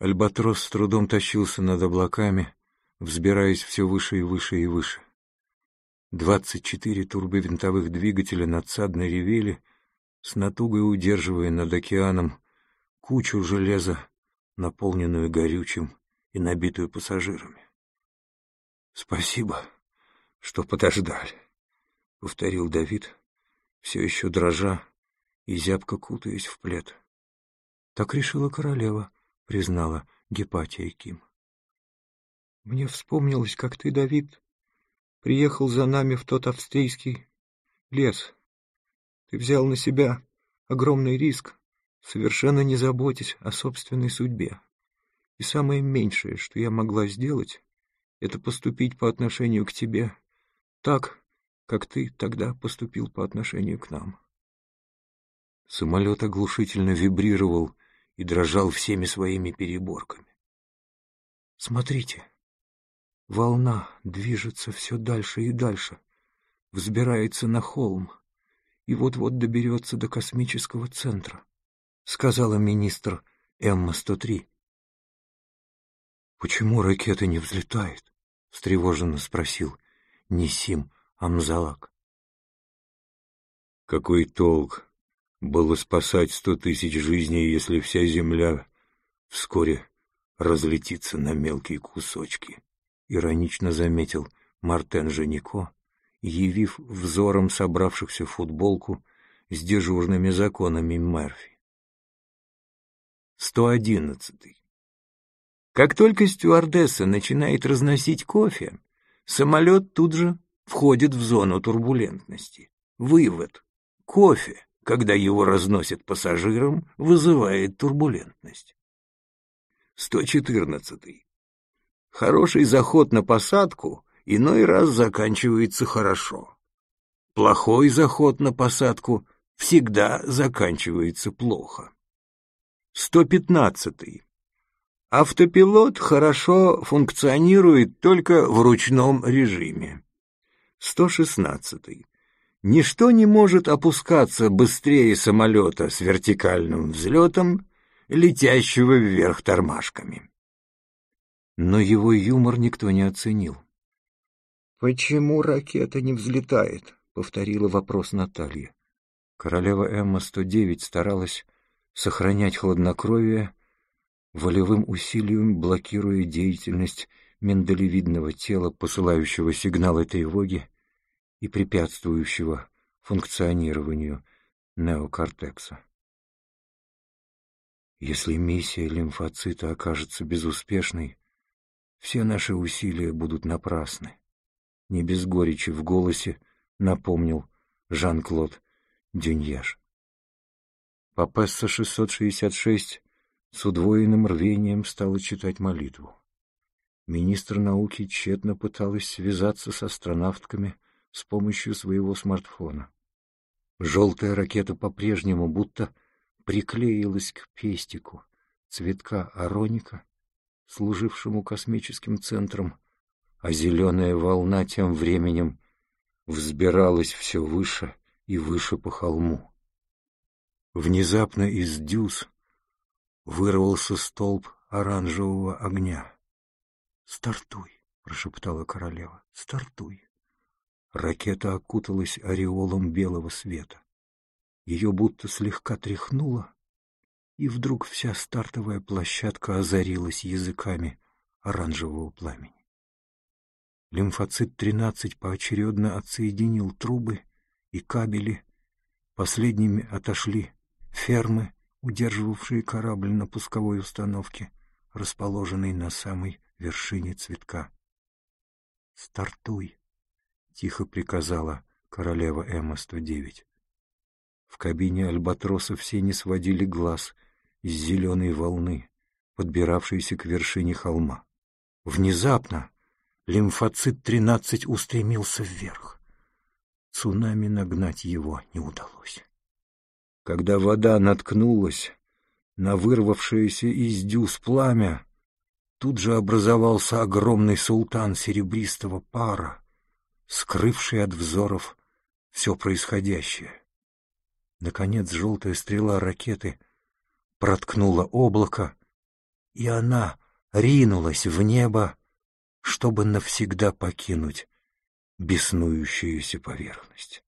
Альбатрос с трудом тащился над облаками, взбираясь все выше и выше и выше. Двадцать четыре турбовинтовых двигателя надсадно ревели, с натугой удерживая над океаном кучу железа, наполненную горючим и набитую пассажирами. «Спасибо, что подождали», — повторил Давид, все еще дрожа и зябко кутаясь в плед. «Так решила королева», — признала Гепатия Ким. «Мне вспомнилось, как ты, Давид, приехал за нами в тот австрийский лес. Ты взял на себя огромный риск, совершенно не заботясь о собственной судьбе. И самое меньшее, что я могла сделать, это поступить по отношению к тебе так, как ты тогда поступил по отношению к нам. Самолет оглушительно вибрировал и дрожал всеми своими переборками. Смотрите, волна движется все дальше и дальше, взбирается на холм и вот-вот доберется до космического центра, сказала министр Эмма-103. «Почему ракета не взлетает?» — встревоженно спросил Нисим Амзалак. «Какой толк было спасать сто тысяч жизней, если вся земля вскоре разлетится на мелкие кусочки?» — иронично заметил Мартен Женико, явив взором собравшихся футболку с дежурными законами Мерфи. Сто одиннадцатый. Как только стюардесса начинает разносить кофе, самолет тут же входит в зону турбулентности. Вывод. Кофе, когда его разносят пассажирам, вызывает турбулентность. 114. Хороший заход на посадку иной раз заканчивается хорошо. Плохой заход на посадку всегда заканчивается плохо. 115. Автопилот хорошо функционирует только в ручном режиме. 116. Ничто не может опускаться быстрее самолета с вертикальным взлетом, летящего вверх тормашками. Но его юмор никто не оценил. «Почему ракета не взлетает?» — повторила вопрос Наталья. Королева Эмма-109 старалась сохранять хладнокровие, волевым усилием блокируя деятельность миндалевидного тела, посылающего сигналы тревоги и препятствующего функционированию неокортекса. Если миссия лимфоцита окажется безуспешной, все наши усилия будут напрасны. Не без горечи в голосе напомнил Жан-Клод Дюньяш. Папесса 666 с удвоенным рвением стала читать молитву. Министр науки тщетно пыталась связаться с астронавтками с помощью своего смартфона. Желтая ракета по-прежнему будто приклеилась к пестику цветка ароника, служившему космическим центром, а зеленая волна тем временем взбиралась все выше и выше по холму. Внезапно из дюз вырвался столб оранжевого огня. «Стартуй!» — прошептала королева. «Стартуй!» Ракета окуталась ореолом белого света. Ее будто слегка тряхнуло, и вдруг вся стартовая площадка озарилась языками оранжевого пламени. Лимфоцит-13 поочередно отсоединил трубы и кабели, последними отошли фермы, удерживавшие корабль на пусковой установке, расположенной на самой вершине цветка. «Стартуй!» — тихо приказала королева Эмма-109. В кабине Альбатроса все не сводили глаз из зеленой волны, подбиравшейся к вершине холма. Внезапно лимфоцит-13 устремился вверх. Цунами нагнать его не удалось. Когда вода наткнулась на вырвавшееся из дюз пламя, тут же образовался огромный султан серебристого пара, скрывший от взоров все происходящее. Наконец желтая стрела ракеты проткнула облако и она ринулась в небо, чтобы навсегда покинуть беснующуюся поверхность.